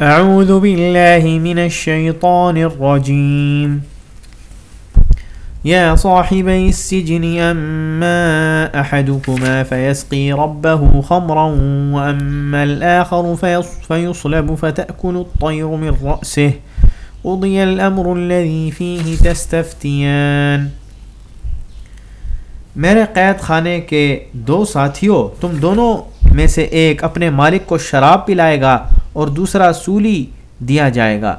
أعوذ بالله من الشيطان الرجيم. يا صاحبي السجن، أما أحدكما فيسقي ربه خمرا، وأما الآخر فيصلب فتأكل الطير من رأسه. قضي الأمر الذي فيه تستفتيان. میرے قید خانے کے دو ساتھیوں، تم دونوں میں سے ایک اپنے مالک کو شراب پلائے گا اور دوسرا سولی دیا جائے گا۔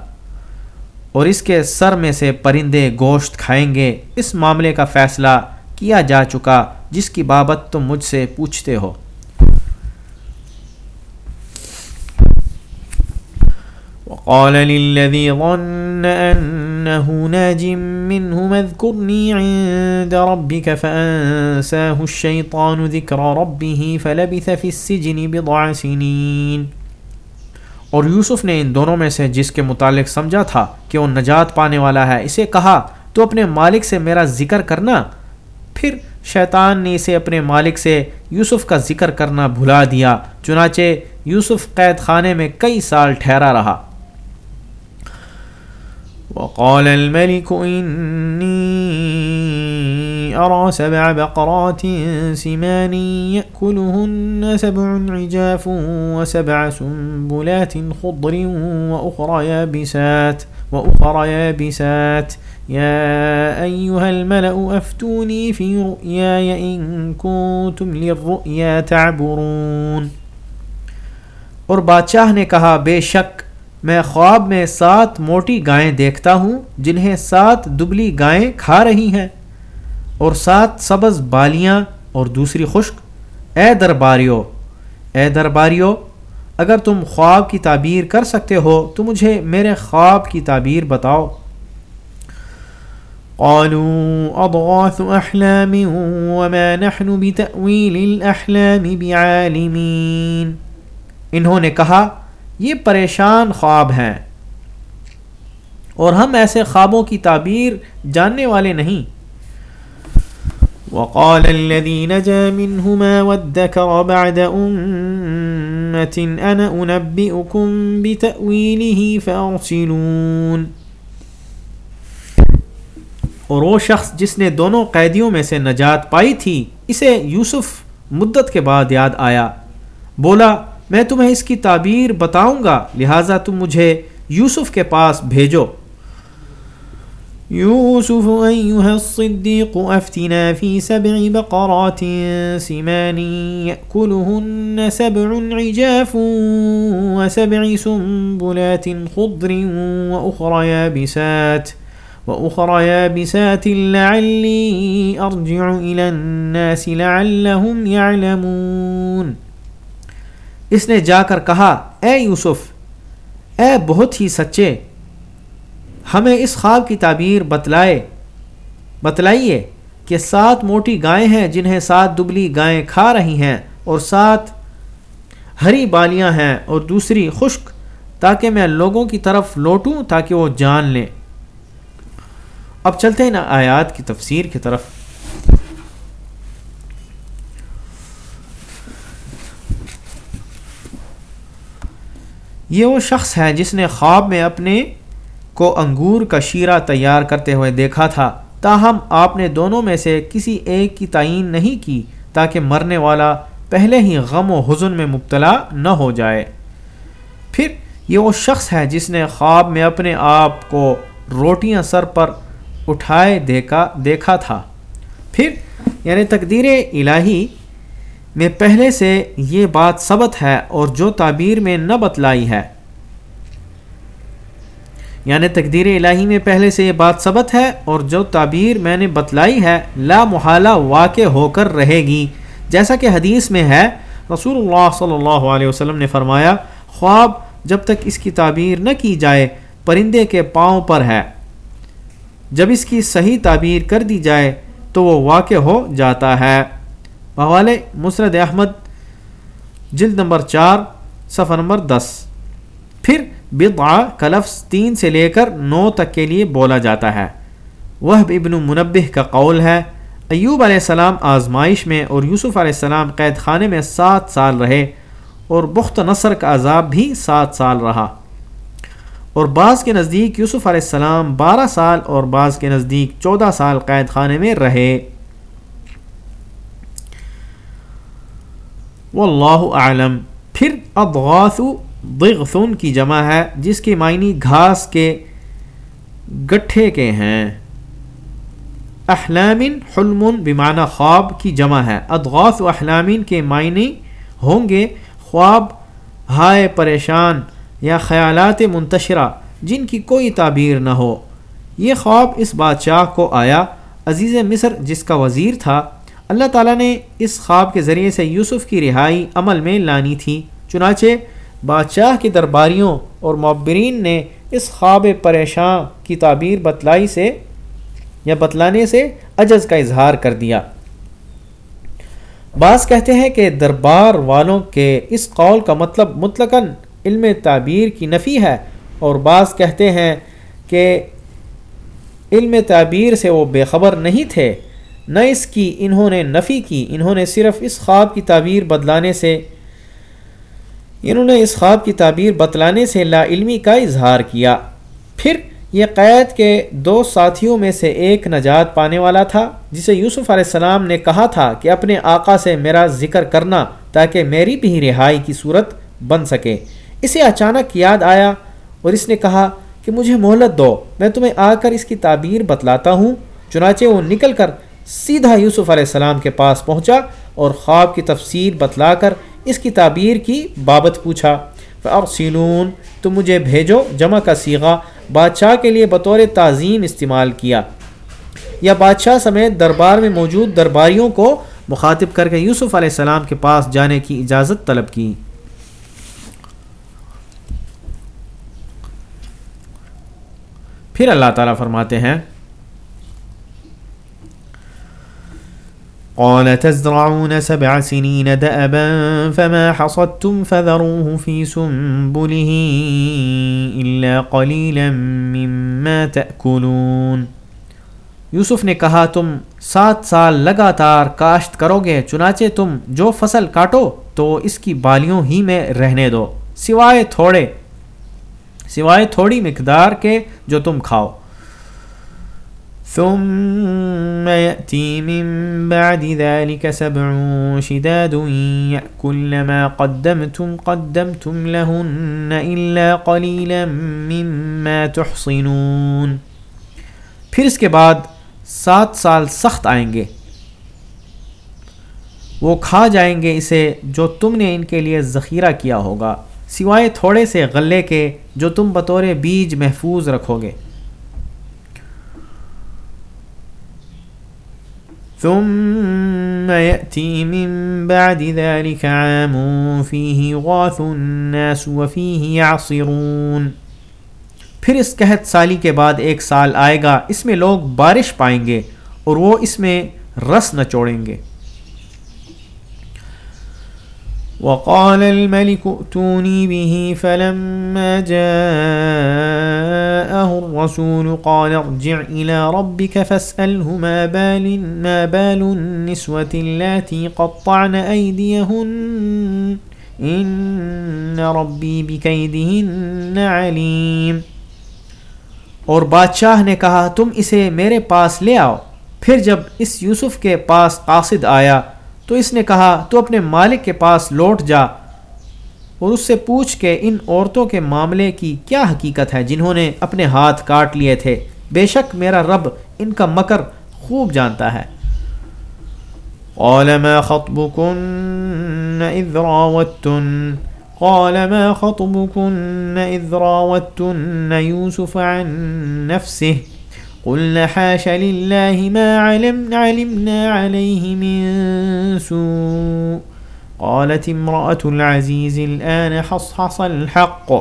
اور اس کے سر میں سے پرندے گوشت کھائیں گے۔ اس معاملے کا فیصلہ کیا جا چکا جس کی بابت تم مجھ سے پوچھتے ہو۔ وقال للذي ظن أنه ناج منه اذكرني عند ربك فأنساه الشيطان ذكر ربه فلبث في السجن بضع سنين۔ اور یوسف نے ان دونوں میں سے جس کے متعلق سمجھا تھا کہ وہ نجات پانے والا ہے، اسے کہا، تو اپنے مالک سے میرا ذکر کرنا۔ پھر شیطان نے اسے اپنے مالک سے یوسف کا ذکر کرنا بھلا دیا، چنانچہ یوسف قید خانے میں کئی سال ٹھہرا رہا۔ وقال الملك إني أرى سبع بقرات سمان يأكلهن سبع عجاف وسبع سنبلات خضر وأخرى يابسات وأخرى يابسات. يا أيها الملأ، أفتوني في رؤياي إن كنتم للرؤيا تعبرون. اور بادشاہ نے کہا، بے شک میں خواب میں سات موٹی گائیں دیکھتا ہوں، جنہیں سات دبلی گائیں کھا رہی ہیں۔ اور سات سبز بالیاں اور دوسری خشک۔ اے درباریو اے درباریو، اگر تم خواب کی تعبیر کر سکتے ہو تو مجھے میرے خواب کی تعبیر بتاؤ۔ قالوا اضغاث احلام وما نحن بتأويل الاحلام بعالمين۔ انہوں نے کہا، یہ پریشان خواب ہیں اور ہم ایسے خوابوں کی تعبیر جاننے والے نہیں۔ وقال الذي نجا منهما وادكر بعد أمة أنا أنبئكم بتأويله فأرسلون. اور وہ شخص جس نے دونوں قیدیوں میں سے نجات پائی تھی، اسے یوسف مدت کے بعد یاد آیا۔ بولا، میں تمہیں اس کی تعبیر بتاؤں گا، لہٰذا تم مجھے یوسف کے پاس بھیجو۔ يوسف أيها الصديق أفتنا في سبع بقرات سمان يأكلهن سبع عجاف وسبع سنبلات خضر وأخرى يابسات وأخرى يابسات لعلي أرجع إلى الناس لعلهم يعلمون اس نے جا کر کہا، اے یوسف، اے بہت ہی سچے ہمیں اس خواب کی تعبیر بتلائے، بتلائیے کہ سات موٹی گائیں ہیں جنہیں سات دبلی گائیں کھا رہی ہیں اور سات ہری بالیاں ہیں اور دوسری خشک تاکہ میں لوگوں کی طرف لوٹوں تاکہ وہ جان لیں۔ اب چلتے ہیں نا آیات کی تفسیر کی طرف۔ یہ وہ شخص ہے جس نے خواب میں اپنے کو انگور کا شیرہ تیار کرتے ہوئے دیکھا تھا، تاہم آپ نے دونوں میں سے کسی ایک کی تعین نہیں کی تاکہ مرنے والا پہلے ہی غم و حزن میں مبتلا نہ ہو جائے۔ پھر یہ وہ شخص ہے جس نے خواب میں اپنے آپ کو روٹیاں سر پر اٹھائے دیکھا دیکھا تھا۔ پھر یعنی تقدیر الہی میں پہلے سے یہ بات ثبت ہے اور جو تعبیر میں نہ بتلائی ہے۔ یعنی تقدیر الہی میں پہلے سے یہ بات ثبت ہے اور جو تعبیر میں نے بتلائی ہے لا محالہ واقع ہو کر رہے گی۔ جیسا کہ حدیث میں ہے، رسول اللہ صلی اللہ علیہ وسلم نے فرمایا، خواب جب تک اس کی تعبیر نہ کی جائے، پرندے کے پاؤں پر ہے۔ جب اس کی صحیح تعبیر کر دی جائے، تو وہ واقع ہو جاتا ہے۔ بوالے مسرد احمد، جلد نمبر چار، صفحہ نمبر دس۔ پھر بضع کا لفظ تین سے لے کر نو تک کے لیے بولا جاتا ہے۔ وہ ابن منبح کا قول ہے، ایوب علیہ السلام آزمائش میں اور یوسف علیہ السلام قید خانے میں سات سال رہے اور بخت نصر کا عذاب بھی سات سال رہا۔ اور بعض کے نزدیک یوسف علیہ السلام بارہ سال اور بعض کے نزدیک چودہ سال قید خانے میں رہے۔ واللہ اعلم۔ پھر اضغاث ضغثن کی جمع ہے، جس کے معنی گھاس کے گٹھے کے ہیں۔ احلامن حلم بمعنی خواب کی جمع ہے۔ ادغاث و احلامن کے معنی ہوں گے خواب، ہائے پریشان یا خیالات منتشرہ، جن کی کوئی تعبیر نہ ہو۔ یہ خواب اس بادشاہ کو آیا، عزیز مصر، جس کا وزیر تھا۔ اللہ تعالیٰ نے اس خواب کے ذریعے سے یوسف کی رہائی عمل میں لانی تھی۔ چنانچہ بادشاہ کی درباریوں اور معبرین نے اس خواب پریشان کی تعبیر بتلائی سے یا بتلانے سے عجز کا اظہار کر دیا۔ بعض کہتے ہیں کہ دربار والوں کے اس قول کا مطلب مطلقاً علم تعبیر کی نفی ہے اور بعض کہتے ہیں کہ علم تعبیر سے وہ بے خبر نہیں تھے، نہ اس کی انہوں نے نفی کی، انہوں نے صرف اس خواب کی تعبیر بدلانے سے انہوں نے اس خواب کی تعبیر بتلانے سے لا علمی کا اظہار کیا۔ پھر یہ قید کے دو ساتھیوں میں سے ایک نجات پانے والا تھا، جسے یوسف علیہ السلام نے کہا تھا کہ اپنے آقا سے میرا ذکر کرنا تاکہ میری بھی رہائی کی صورت بن سکے۔ اسے اچانک یاد آیا اور اس نے کہا کہ مجھے مہلت دو، میں تمہیں آ کر اس کی تعبیر بتلاتا ہوں۔ چنانچہ وہ نکل کر سیدھا یوسف علیہ السلام کے پاس پہنچا اور خواب کی تفسیر بتلا کر اس کی تعبیر کی بابت پوچھا اور سیلون تم مجھے بھیجو جمع کا سیغا بادشاہ کے لیے بطور تعظیم استعمال کیا۔ یا بادشاہ سمیت دربار میں موجود درباریوں کو مخاطب کر کے یوسف علیہ السلام کے پاس جانے کی اجازت طلب کی۔ پھر اللہ تعالیٰ فرماتے ہیں قال تزرعون سبع سنين دأبا فما حصدتم فذروه في سنبله إلا قليلا مما تأكلون۔ یوسف نے کہا، تم سات سال لگاتار کاشت کرو گے، چنانچہ تم جو فصل کاٹو تو اس کی بالیوں ہی میں رہنے دو، سوائے تھوڑے، سوائے تھوڑی مقدار کے جو تم کھاؤ۔ ثم يأتي من بعد ذلك سبع شداد يأكل ما قدمتم قدمتم لهن إلا قليلا مما تحصنون۔ پھر اس کے بعد سات سال سخت آئیں گے۔ وہ کھا جائیں گے اسے جو تم نے ان کے لیے ذخیرہ کیا ہوگا، سوائے تھوڑے سے غلے کے جو تم بطور بیج محفوظ رکھو گے۔ ثم يأتي من بعد ذلك عام فيه يغاث الناس وفيه يعصرون۔ پھر اس قحط سالی کے بعد ایک سال آئے گا، اس میں لوگ بارش پائیں گے اور وہ اس میں رس نچوڑیں گے۔ وقال الملك ائتوني به فلما جاءه الرسول قال ارجع إلى ربك فاسأله ما بال, ما بال النسوة التي قطعن أيديهن. إن ربي بكيدهن عليم. اور بادشاہ نے کہا تم اسے میرے پاس لے آؤ. پھر جب اس یوسف کے پاس قاصد آیا تو اس نے کہا، تو اپنے مالک کے پاس لوٹ جا اور اس سے پوچھ کے ان عورتوں کے معاملے کی کیا حقیقت ہے جنہوں نے اپنے ہاتھ کاٹ لیے تھے؟ بے شک میرا رب ان کا مکر خوب جانتا ہے. قال، ما خطبكن اذ راوتن؟ قال، ما خطبكن اذ راوتن يوسف عن نفسه؟ قلنا حاش لله ما علمنا, علمنا عليه من سوء. قالت امرأة العزيز الآن حصحص الحق.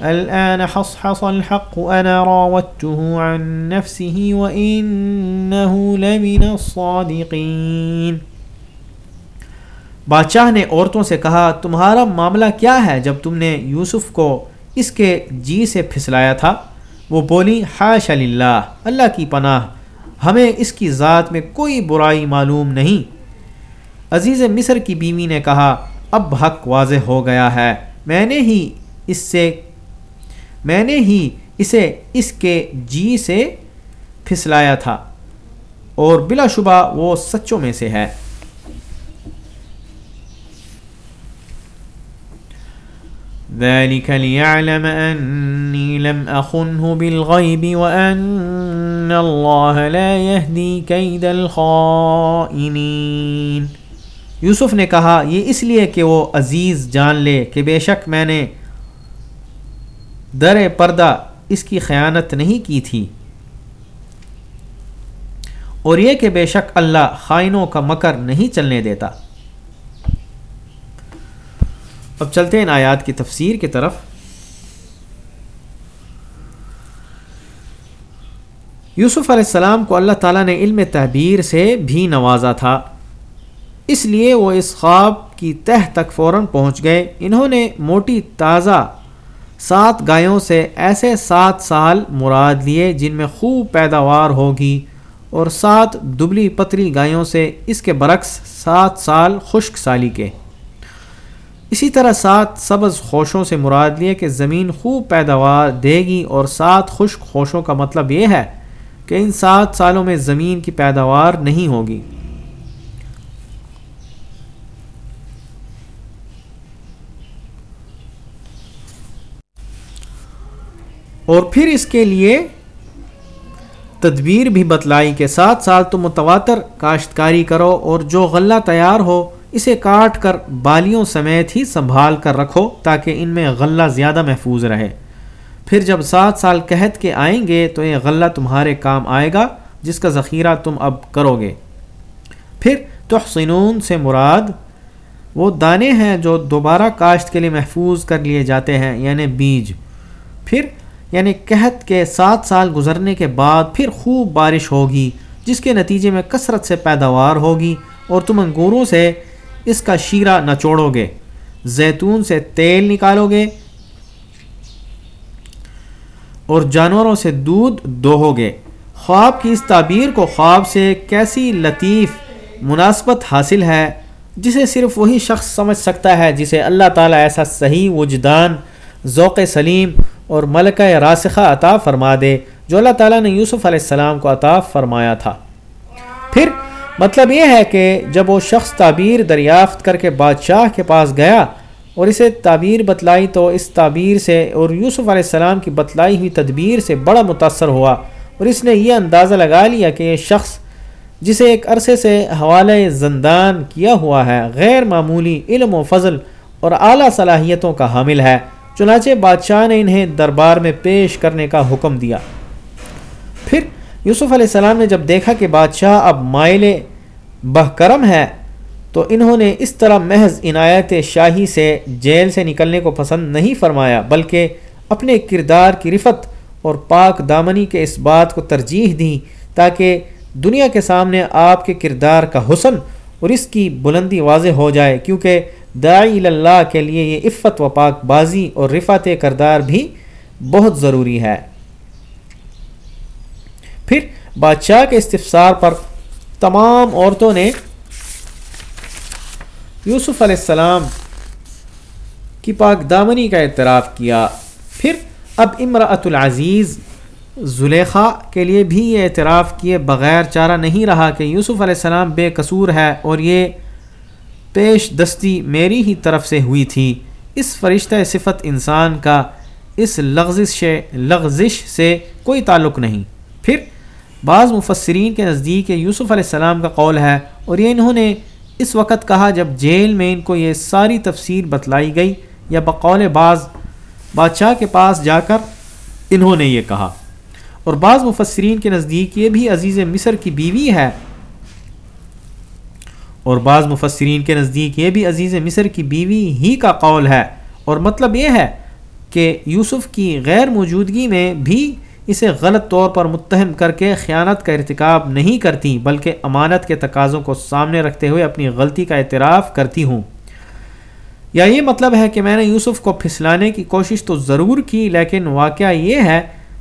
الآن حصحص الحق أنا راودته عن نفسه وإنه لمن الصادقين. بادشاہ نے عورتوں سے کہا تمہارا معاملہ کیا ہے جب تم نے یوسف کو اس کے جی سے پھسلایا تھا؟ وہ بولی حاش اللہ اللہ کی پناہ، ہمیں اس کی ذات میں کوئی برائی معلوم نہیں۔ عزیز مصر کی بیوی نے کہا، اب حق واضح ہو گیا ہے، میں نے ہی اس سے، میں نے ہی اسے اس کے جی سے پھسلایا تھا، اور بلا شبہ وہ سچوں میں سے ہے۔ ذلك ليعلم أني لم أخنه بالغيب وأن الله لا يهدي كيد الخائنين۔ یوسف نے کہا، یہ اس لیے کہ وہ عزیز جان لے کہ بے شک میں نے در پردہ اس کی خیانت نہیں کی تھی۔ اور یہ کہ بے شک اللہ خائنوں کا مکر نہیں چلنے دیتا۔ اب چلتے ہیں ان آیات کی تفسیر کی طرف۔ یوسف علیہ السلام کو اللہ تعالیٰ نے علم تعبیر سے بھی نوازا تھا۔ اس لیے وہ اس خواب کی تہ تک فوراً پہنچ گئے۔ انہوں نے موٹی تازہ سات گایوں سے ایسے سات سال مراد لیے جن میں خوب پیداوار ہوگی اور سات دبلی پتری گایوں سے اس کے برعکس سات سال خشک سالی کے۔ اسی طرح سات سبز خوشوں سے مراد لیے کہ زمین خوب پیداوار دے گی اور سات خشک خوشوں کا مطلب یہ ہے کہ ان سات سالوں میں زمین کی پیداوار نہیں ہوگی۔ اور پھر اس کے لیے تدبیر بھی بتلائی کہ سات سال تو متواتر کاشتکاری کرو اور جو غلہ تیار ہو اسے کاٹ کر بالیوں سمیت ہی سنبھال کر رکھو تاکہ ان میں غلہ زیادہ محفوظ رہے۔ پھر جب سات سال قحط کے آئیں گے تو یہ غلہ تمہارے کام آئے گا، جس کا ذخیرہ تم اب کرو گے۔ پھر تحسنون سے مراد، وہ دانے ہیں جو دوبارہ کاشت کے لیے محفوظ کر لیے جاتے ہیں یعنی بیج۔ پھر یعنی قحط کے سات سال گزرنے کے بعد پھر خوب بارش ہوگی، جس کے نتیجے میں کثرت سے پیداوار ہوگی اور تم انگوروں سے اس کا شیرہ نچوڑو گے۔ زیتون سے تیل نکالو گے اور جانوروں سے دودھ دوہو گے۔ خواب کی اس تعبیر کو خواب سے کیسی لطیف مناسبت حاصل ہے، جسے صرف وہی شخص سمجھ سکتا ہے جسے اللہ تعالیٰ ایسا صحیح وجدان، ذوق سلیم اور ملکہ راسخہ عطا فرما دے، جو اللہ تعالیٰ نے یوسف علیہ السلام کو عطا فرمایا تھا۔ پھر مطلب یہ ہے کہ جب وہ شخص تعبیر دریافت کر کے بادشاہ کے پاس گیا اور اسے تعبیر بتلائی تو اس تعبیر سے اور یوسف علیہ السلام کی بتلائی ہوئی تدبیر سے بڑا متاثر ہوا اور اس نے یہ اندازہ لگا لیا کہ یہ شخص جسے ایک عرصے سے حوالے زندان کیا ہوا ہے، غیر معمولی علم و فضل اور اعلیٰ صلاحیتوں کا حامل ہے۔ چنانچہ بادشاہ نے انہیں دربار میں پیش کرنے کا حکم دیا۔ پھر یوسف علیہ السلام نے جب دیکھا کہ بادشاہ اب مائل بہکرم ہے، تو انہوں نے اس طرح محض عنایت شاہی سے جیل سے نکلنے کو پسند نہیں فرمایا، بلکہ اپنے کردار کی رفت اور پاک دامنی کے اس بات کو ترجیح دیں تاکہ دنیا کے سامنے آپ کے کردار کا حسن اور اس کی بلندی واضح ہو جائے، کیونکہ داعی اللہ کے لیے یہ عفت و پاک بازی اور رفت کردار بھی بہت ضروری ہے۔ پھر بادشاہ کے استفسار پر تمام عورتوں نے یوسف علیہ السلام کی پاک دامنی کا اعتراف کیا۔ پھر اب امراۃ العزیز زلیخا کے لیے بھی یہ اعتراف کیے بغیر چارہ نہیں رہا کہ یوسف علیہ السلام بے قصور ہے اور یہ پیش دستی میری ہی طرف سے ہوئی تھی۔ اس فرشتہ صفت انسان کا اس لغزش لغزش سے کوئی تعلق نہیں۔ پھر بعض مفسرین کے نزدیک یوسف علیہ السلام کا قول ہے اور یہ انہوں نے اس وقت کہا جب جیل میں ان کو یہ ساری تفسیر بتلائی گئی یا بقول بعض بادشاہ کے پاس جا کر انہوں نے یہ کہا۔ اور بعض مفسرین کے نزدیک یہ بھی عزیز مصر کی بیوی ہے۔ اور بعض مفسرین کے نزدیک یہ بھی عزیز مصر کی بیوی ہی کا قول ہے۔ اور مطلب یہ ہے کہ یوسف کی غیر موجودگی میں بھی اسے غلط طور پر متہم کر کے خیانت کا ارتکاب نہیں کرتی، بلکہ امانت کے تقاضوں کو سامنے رکھتے ہوئے اپنی غلطی کا اعتراف کرتی ہوں۔ یا یہ مطلب ہے کہ میں نے یوسف کو پھسلانے کی کوشش تو ضرور کی، لیکن واقعہ یہ ہے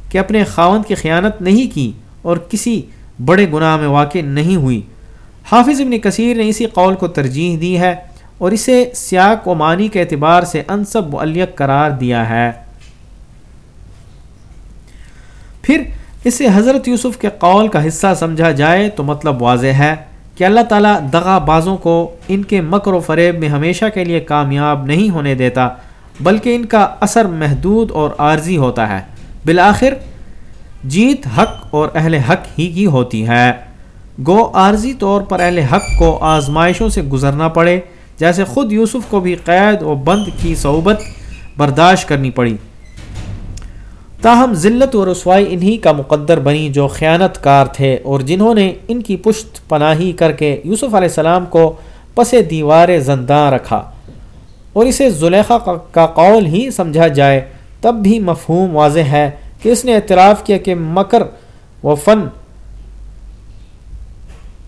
کہ اپنے خاوند کی خیانت نہیں کی اور کسی بڑے گناہ میں واقع نہیں ہوئی۔ حافظ ابن کثیر نے اسی قول کو ترجیح دی ہے اور اسے سیاق و معنی کے اعتبار سے انصب معلیق قرار دیا ہے۔ پھر اسے حضرت یوسف کے قول کا حصہ سمجھا جائے تو مطلب واضح ہے کہ اللہ تعالیٰ دغا بازوں کو ان کے مکر و فریب میں ہمیشہ کے لیے کامیاب نہیں ہونے دیتا، بلکہ ان کا اثر محدود اور عارضی ہوتا ہے۔ بالآخر، جیت حق اور اہل حق ہی کی ہوتی ہے۔ گو عارضی طور پر اہل حق کو آزمائشوں سے گزرنا پڑے، جیسے خود یوسف کو بھی قید و بند کی صعوبت برداشت کرنی پڑی۔ تاہم ذلت و رسوائی انہی کا مقدر بنی جو خیانت کار تھے اور جنہوں نے ان کی پشت پناہی کر کے یوسف علیہ السلام کو پس دیوار زنداں رکھا۔ اور اسے زلیخا کا قول ہی سمجھا جائے، تب بھی مفہوم واضح ہے کہ اس نے اعتراف کیا کہ مکر و فن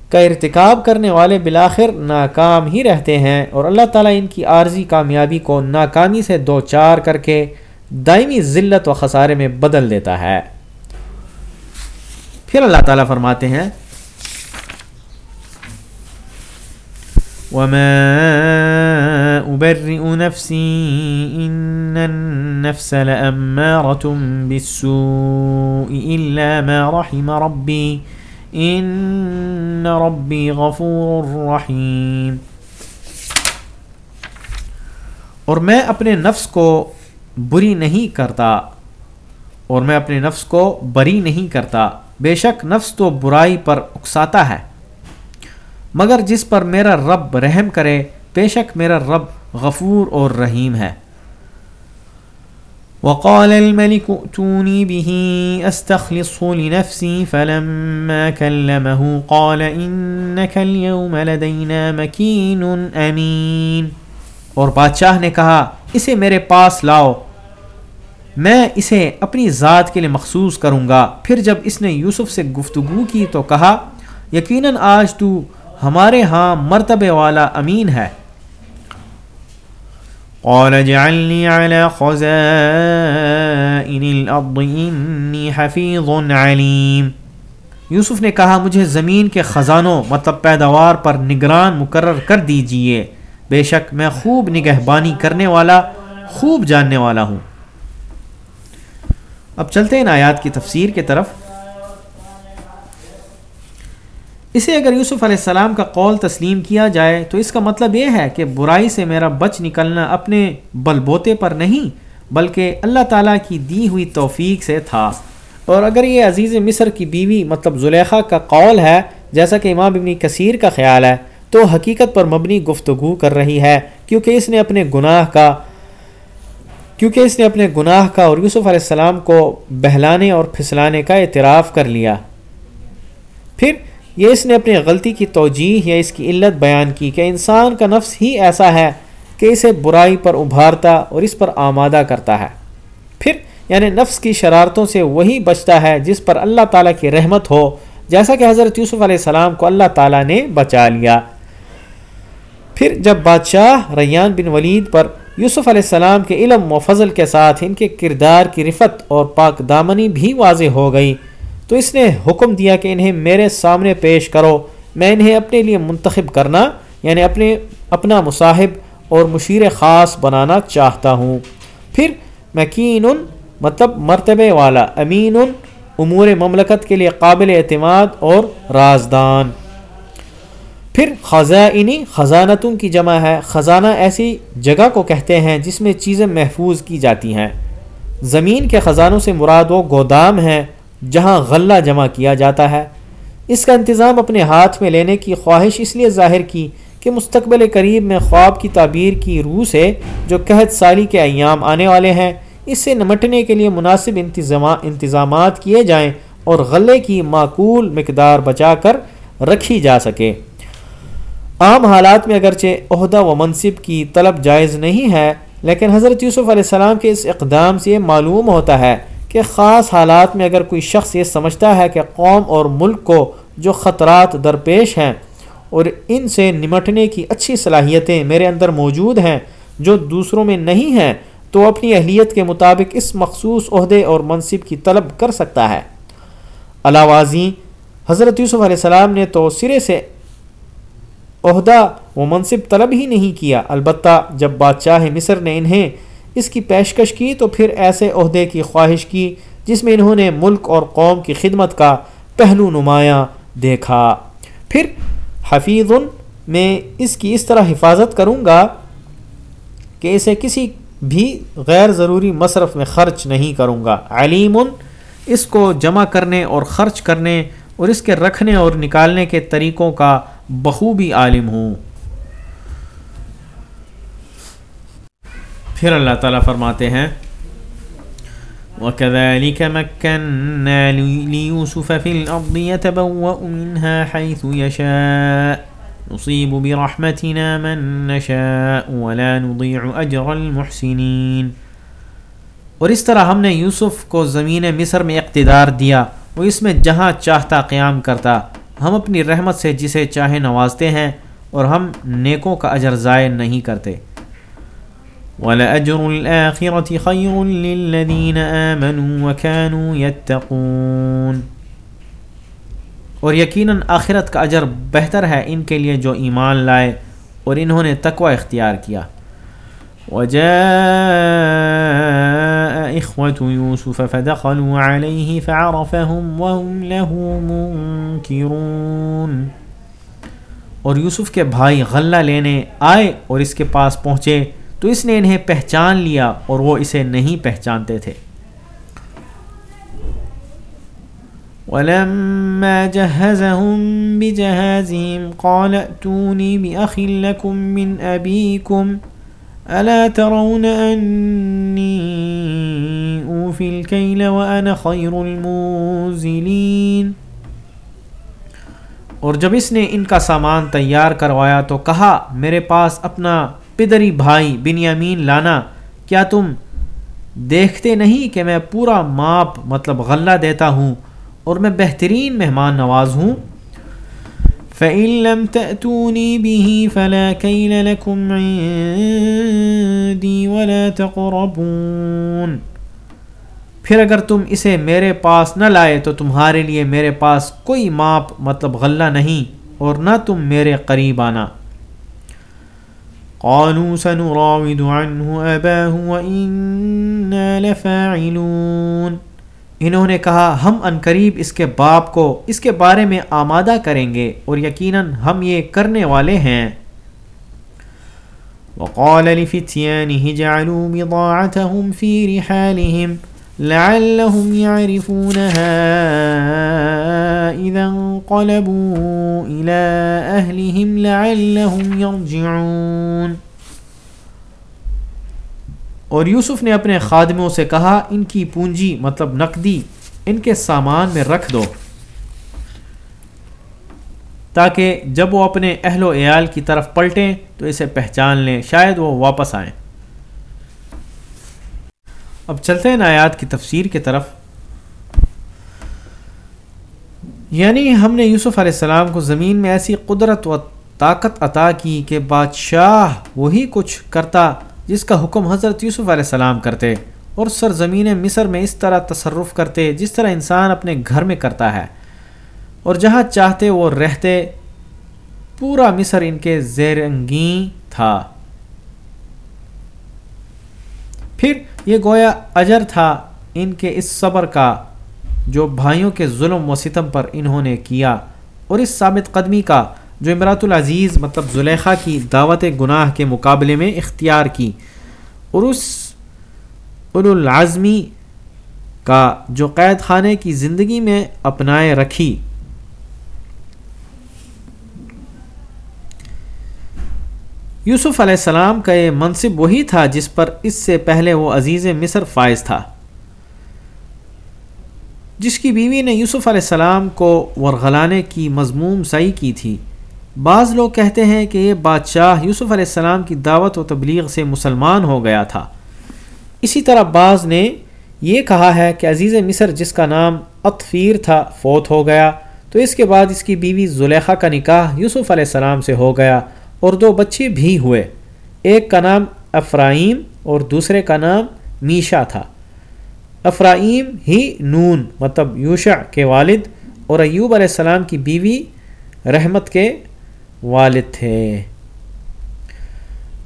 کا ارتکاب کرنے والے بلاخر ناکام ہی رہتے ہیں اور اللہ تعالیٰ ان کی عارضی کامیابی کو ناکامی سے دو چار کر کے دائمی ذلت و خسارے میں بدل دیتا ہے۔ پھر اللہ تعالیٰ فرماتے ہیں، وما أبرئ نفسي إن النفس لأمارة بالسوء إلا ما رحم ربي إن ربي غفور رحيم۔ اور میں اپنے نفس کو بری نہیں کرتا اور میں اپنے نفس کو بری نہیں کرتا۔ بے شک نفس تو برائی پر اکساتا ہے، مگر جس پر میرا رب رحم کرے، بے شک میرا رب غفور اور رحیم ہے۔ وقال الملك ائتوني به استخلصه لنفسي فلما كلمه قال انك اليوم لدينا مكين امين اور بادشاہ نے کہا اسے میرے پاس لاؤ۔ میں اسے اپنی ذات کے لیے مخصوص کروں گا۔ پھر جب اس نے یوسف سے گفتگو کی تو کہا، یقیناً آج تو ہمارے ہاں مرتبے والا امین ہے۔ قال جعلني على خزائن الارض اني حفيظ عليم یوسف نے کہا، مجھے زمین کے خزانوں مطلب پیداوار پر نگران مقرر کر دیجیے۔ بے شک میں خوب نگہبانی کرنے والا، خوب جاننے والا ہوں۔ اب چلتے ہیں آیات کی تفسیر کی طرف۔ اسے اگر یوسف علیہ السلام کا قول تسلیم کیا جائے، تو اس کا مطلب یہ ہے کہ برائی سے میرا بچ نکلنا اپنے بل بوتے پر نہیں، بلکہ اللہ تعالیٰ کی دی ہوئی توفیق سے تھا۔ اور اگر یہ عزیز مصر کی بیوی مطلب زلیخا کا قول ہے، جیسا کہ امام ابن کثیر کا خیال ہے تو حقیقت پر مبنی گفتگو کر رہی ہے۔ کیونکہ اس نے اپنے گناہ کا، کیونکہ اس نے اپنے گناہ کا اور یوسف علیہ السلام کو بہلانے اور پھسلانے کا اعتراف کر لیا۔ پھر یہ اس نے اپنی غلطی کی توجیح یا اس کی علت بیان کی کہ انسان کا نفس ہی ایسا ہے کہ اسے برائی پر ابھارتا اور اس پر آمادہ کرتا ہے۔ پھر یعنی نفس کی شرارتوں سے وہی بچتا ہے جس پر اللہ تعالیٰ کی رحمت ہو، جیسا کہ حضرت یوسف علیہ السلام کو اللہ تعالیٰ نے بچا لیا۔ پھر جب بادشاہ ریان بن ولید پر یوسف علیہ السلام کے علم و فضل کے ساتھ ان کے کردار کی رفت اور پاک دامنی بھی واضح ہو گئی، تو اس نے حکم دیا کہ انہیں میرے سامنے پیش کرو، میں انہیں اپنے لیے منتخب کرنا یعنی اپنے، اپنا مصاحب اور مشیر خاص بنانا چاہتا ہوں۔ پھر مکین مطلب مرتبے والا، امین، امور مملکت کے لیے قابل اعتماد اور رازدان۔ پھر خزائنی خزانتوں کی جمع ہے۔ خزانہ ایسی جگہ کو کہتے ہیں جس میں چیزیں محفوظ کی جاتی ہیں۔ زمین کے خزانوں سے مراد و گودام ہیں جہاں غلہ جمع کیا جاتا ہے۔ اس کا انتظام اپنے ہاتھ میں لینے کی خواہش اس لیے ظاہر کی کہ مستقبل قریب میں خواب کی تعبیر کی روح سے جو قحط سالی کے ایام آنے والے ہیں، اس سے نمٹنے کے لیے مناسب انتظامات کیے جائیں اور غلے کی معقول مقدار بچا کر رکھی جا سکے۔ عام حالات میں اگرچہ عہدہ و منصب کی طلب جائز نہیں ہے، لیکن حضرت یوسف علیہ السلام کے اس اقدام سے یہ معلوم ہوتا ہے کہ خاص حالات میں اگر کوئی شخص یہ سمجھتا ہے کہ قوم اور ملک کو جو خطرات درپیش ہیں اور ان سے نمٹنے کی اچھی صلاحیتیں میرے اندر موجود ہیں جو دوسروں میں نہیں ہیں، تو اپنی اہلیت کے مطابق اس مخصوص عہدے اور منصب کی طلب کر سکتا ہے۔ علاوازی حضرت یوسف علیہ السلام نے تو سرے سے عہدہ و منصب طلب ہی نہیں کیا۔ البتہ جب بادشاہ مصر نے انہیں اس کی پیشکش کی تو پھر ایسے عہدے کی خواہش کی جس میں انہوں نے ملک اور قوم کی خدمت کا پہلو نمایاں دیکھا۔ پھر حفیظ میں اس کی اس طرح حفاظت کروں گا کہ اسے کسی بھی غیر ضروری مصرف میں خرچ نہیں کروں گا۔ علیم اس کو جمع کرنے اور خرچ کرنے اور اس کے رکھنے اور نکالنے کے طریقوں کا بخوبی عالم ہوں۔ پھر اللہ تعالیٰ فرماتے ہیں، وكذلك مكنا ليوسف في الأرض يتبوأ منها حيث يشاء۔ نصيب برحمتنا من نشاء ولا نضيع أجر المحسنين۔ اور اس طرح ہم نے یوسف کو زمین مصر میں اقتدار دیا، وہ اس میں جہاں چاہتا قیام کرتا۔ ہم اپنی رحمت سے جسے چاہے نوازتے ہیں اور ہم نیکوں کا اجر ضائع نہیں کرتے۔ وَلَأَجْرُ الْآخِرَةِ خَيْرٌ لِّلَّذِينَ آمَنُوا وَكَانُوا يَتَّقُونَ۔ اور یقیناً آخرت کا اجر بہتر ہے ان کے لیے جو ایمان لائے اور انہوں نے تقوی اختیار کیا۔ وجاء إخوة يوسف فدخلوا عليه فعرفهم وهم له منكرون۔ اور یوسف کے بھائی غلہ لینے آئے اور اس کے پاس پہنچے تو اس نے انہیں پہچان لیا اور وہ اسے نہیں پہچانتے تھے۔ ولما جهزهم بجهازهم قال ائتوني بأخ لكم من أبيكم ألا ترون أني أوفي الكيل وأنا خير الموزلين اور جب اس نے ان کا سامان تیار کروایا تو کہا، میرے پاس اپنا پدری بھائی بنیامین لانا، کیا تم دیکھتے نہیں کہ میں پورا ماپ مطلب غلہ دیتا ہوں اور میں بہترین مہمان نواز ہوں؟ فَإِن لَمْ تَأْتُونِي بِهِ فَلَا كَيْلَ لَكُمْ عِندِي وَلَا تَقْرَبُونَ پھر اگر تم اسے میرے پاس نہ لائے تو تمہارے لیے میرے پاس کوئی ماپ مطلب غلہ نہیں اور نہ تم میرے قریب آنا۔ قالوا سنراود عنه أباه وإنا لفاعلون۔ انہوں نے کہا، ہم انقریب اس کے باپ کو اس کے بارے میں آمادہ کریں گے اور یقیناً ہم یہ کرنے والے ہیں۔ وقال لفتيانه، جعلوا بضاعتهم في رحالهم لعلهم يعرفونها إذا انقلبوا إلى أهلهم لعلهم يرجعون۔ اور یوسف نے اپنے خادموں سے کہا، ان کی پونجی مطلب نقدی ان کے سامان میں رکھ دو۔ تاکہ جب وہ اپنے اہل و عیال کی طرف پلٹیں تو اسے پہچان لیں، شاید وہ واپس آئیں۔ اب چلتے ہیں آیات کی تفسیر کی طرف۔ یعنی ہم نے یوسف علیہ السلام کو زمین میں ایسی قدرت و طاقت عطا کی کہ بادشاہ وہی کچھ کرتا جس کا حکم حضرت یوسف علیہ السلام کرتے اور سرزمین مصر میں اس طرح تصرف کرتے جس طرح انسان اپنے گھر میں کرتا ہے۔ اور جہاں چاہتے وہ رہتے، پورا مصر ان کے زیر تھا۔ پھر یہ گویا اجر تھا ان کے اس صبر کا جو بھائیوں کے ظلم و ستم پر انہوں نے کیا اور اس ثابت قدمی کا جو امرات العزیز مطلب زلیخا کی دعوت گناہ کے مقابلے میں اختیار کی اور اس العظمی کا جو قید خانے کی زندگی میں اپنائے رکھی۔ یوسف علیہ السلام کا یہ منصب وہی تھا جس پر اس سے پہلے وہ عزیز مصر فائز تھا۔ جس کی بیوی نے یوسف علیہ السلام کو ورغلانے کی مضموم سعی کی تھی۔ بعض لوگ کہتے ہیں کہ یہ بادشاہ یوسف علیہ السلام کی دعوت و تبلیغ سے مسلمان ہو گیا تھا۔ اسی طرح بعض نے یہ کہا ہے کہ عزیز مصر جس کا نام اطفیر تھا، فوت ہو گیا۔ تو اس کے بعد اس کی بیوی زلیخا کا نکاح یوسف علیہ السلام سے ہو گیا اور دو بچے بھی ہوئے۔ ایک کا نام افرائیم اور دوسرے کا نام میشا تھا۔ افرائیم ہی نون مطلب یوشا کے والد اور ایوب علیہ السلام کی بیوی رحمت کے والد تھے۔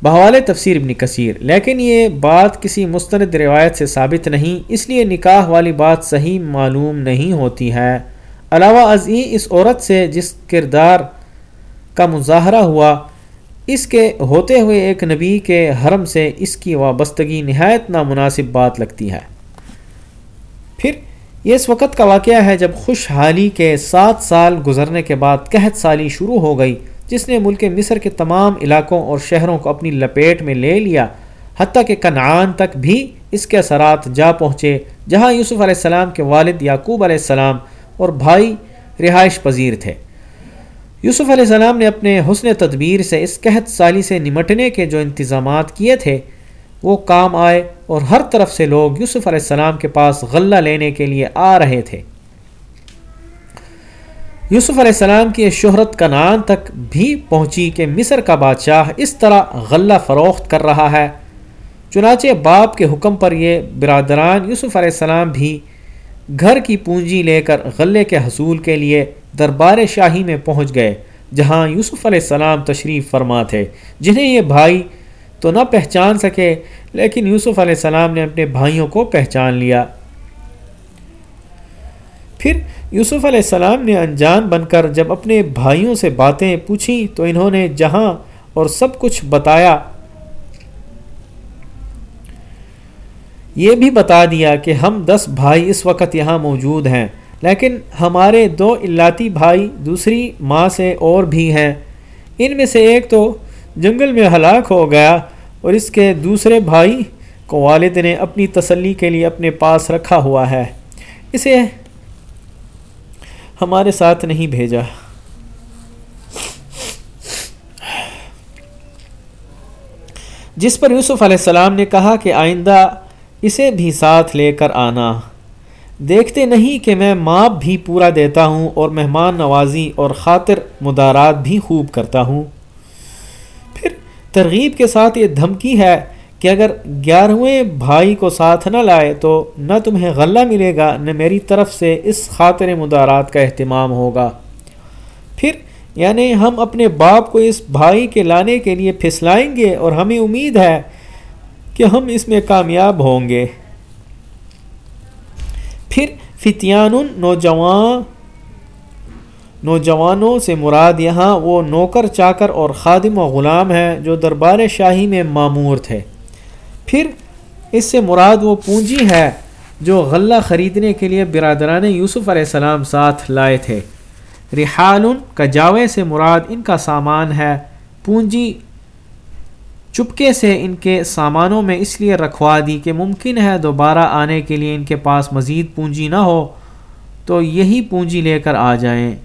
بحوال تفسیر ابن کثیر۔ لیکن یہ بات کسی مستند روایت سے ثابت نہیں، اس لیے نکاح والی بات صحیح معلوم نہیں ہوتی ہے۔ علاوہ ازیں اس عورت سے جس کردار کا مظاہرہ ہوا، اس کے ہوتے ہوئے ایک نبی کے حرم سے اس کی وابستگی نہایت نامناسب بات لگتی ہے۔ پھر یہ اس وقت کا واقعہ ہے جب خوشحالی کے سات سال گزرنے کے بعد قحط سالی شروع ہو گئی۔ جس نے ملک مصر کے تمام علاقوں اور شہروں کو اپنی لپیٹ میں لے لیا، حتیٰ کہ کنعان تک بھی اس کے اثرات جا پہنچے، جہاں یوسف علیہ السلام کے والد یعقوب علیہ السلام اور بھائی رہائش پذیر تھے۔ یوسف علیہ السلام نے اپنے حسن تدبیر سے اس قحط سالی سے نمٹنے کے جو انتظامات کیے تھے، وہ کام آئے اور ہر طرف سے لوگ یوسف علیہ السلام کے پاس غلہ لینے کے لیے آ رہے تھے۔ یوسف علیہ السلام کی شہرت کا نام تک بھی پہنچی کہ مصر کا بادشاہ اس طرح غلہ فروخت کر رہا ہے۔ چنانچہ باپ کے حکم پر یہ برادران یوسف علیہ السلام بھی گھر کی پونجی لے کر غلے کے حصول کے لیے دربار شاہی میں پہنچ گئے، جہاں یوسف علیہ السلام تشریف فرما تھے۔ جنہیں یہ بھائی تو نہ پہچان سکے، لیکن یوسف علیہ السلام نے اپنے بھائیوں کو پہچان لیا۔ پھر یوسف علیہ السلام نے انجان بن کر جب اپنے بھائیوں سے باتیں پوچھیں تو انہوں نے جہاں اور سب کچھ بتایا۔ یہ بھی بتا دیا کہ ہم دس بھائی اس وقت یہاں موجود ہیں، لیکن ہمارے دو الاتی بھائی دوسری ماں سے اور بھی ہیں۔ ان میں سے ایک تو جنگل میں ہلاک ہو گیا اور اس کے دوسرے بھائی کو والد نے اپنی تسلی کے لیے اپنے پاس رکھا ہوا ہے۔ اسے ہمارے ساتھ نہیں بھیجا۔ جس پر یوسف علیہ السلام نے کہا کہ آئندہ اسے بھی ساتھ لے کر آنا۔ دیکھتے نہیں کہ میں ماپ بھی پورا دیتا ہوں اور مہمان نوازی اور خاطر مدارات بھی خوب کرتا ہوں۔ پھر ترغیب کے ساتھ یہ دھمکی ہے کہ اگر گیارہویں بھائی کو ساتھ نہ لائے تو نہ تمہیں غلہ ملے گا، نہ میری طرف سے اس خاطر مدارات کا اہتمام ہوگا۔ پھر یعنی ہم اپنے باپ کو اس بھائی کے لانے کے لیے پھسلائیں گے اور ہمیں امید ہے کہ ہم اس میں کامیاب ہوں گے۔ پھر فتیان نوجوان، نوجوانوں سے مراد یہاں وہ نوکر، چاکر اور خادم و غلام ہیں جو دربار شاہی میں معمور تھے۔ پھر اس سے مراد وہ پونجی ہے جو غلہ خریدنے کے لیے برادران یوسف علیہ السلام ساتھ لائے تھے۔ رحال کجاوے سے مراد ان کا سامان ہے۔ پونجی چپکے سے ان کے سامانوں میں اس لیے رکھوا دی کہ ممکن ہے دوبارہ آنے کے لیے ان کے پاس مزید پونجی نہ ہو۔ تو یہی پونجی لے کر آ جائیں۔